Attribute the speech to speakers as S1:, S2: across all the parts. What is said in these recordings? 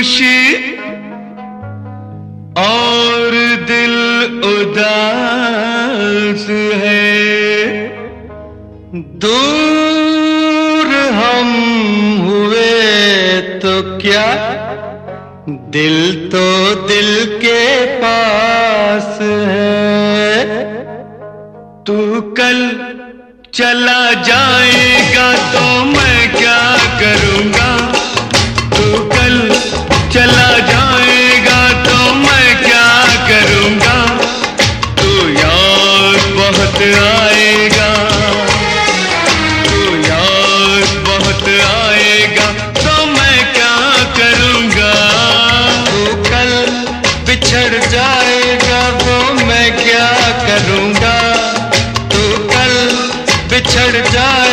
S1: खुशी और दिल उदास है। दूर हम हुए तो क्या? दिल तो दिल के पास है। तू कल चला जा चढ़ जा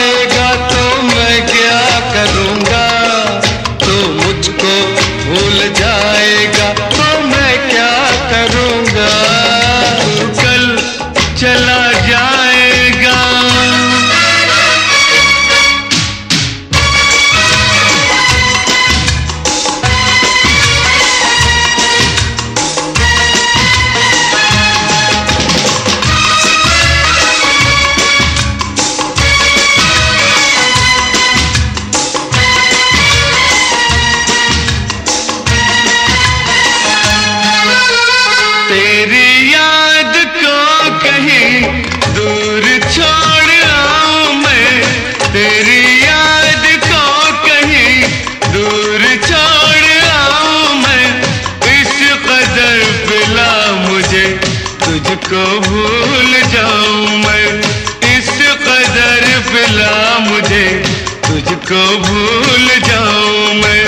S1: भूल जाऊँ मैं इस कदर फिला मुझे। तुझको भूल जाऊँ मैं,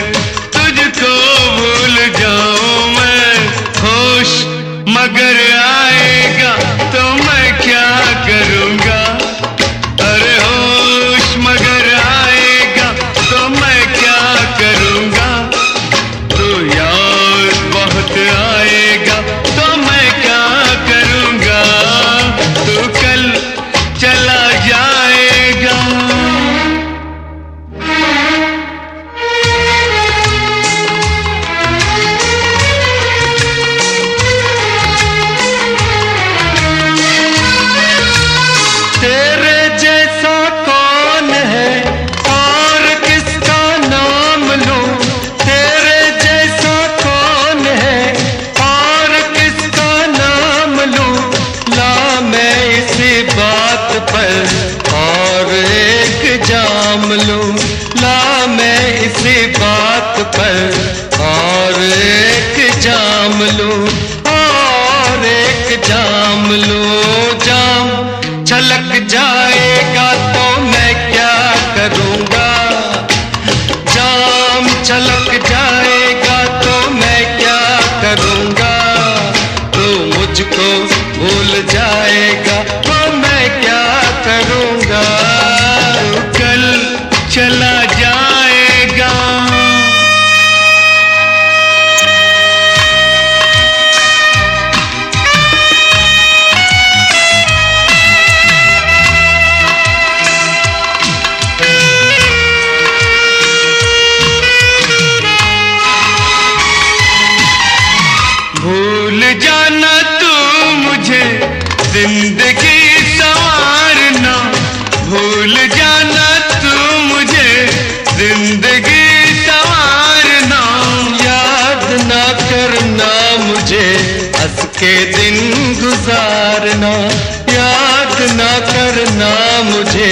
S1: तुझको भूल जाऊँ मैं। खुश मगर आए करूँगा कल चला जाएगा। भूल जाना तू मुझे ज़िंदगी मुझे हंस के दिन गुजारना याद ना करना मुझे।